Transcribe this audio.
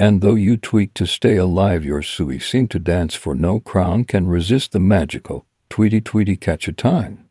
And though you tweak to stay alive, your sui seem to dance for no crown can resist the magical Tweety Tweety catch a time.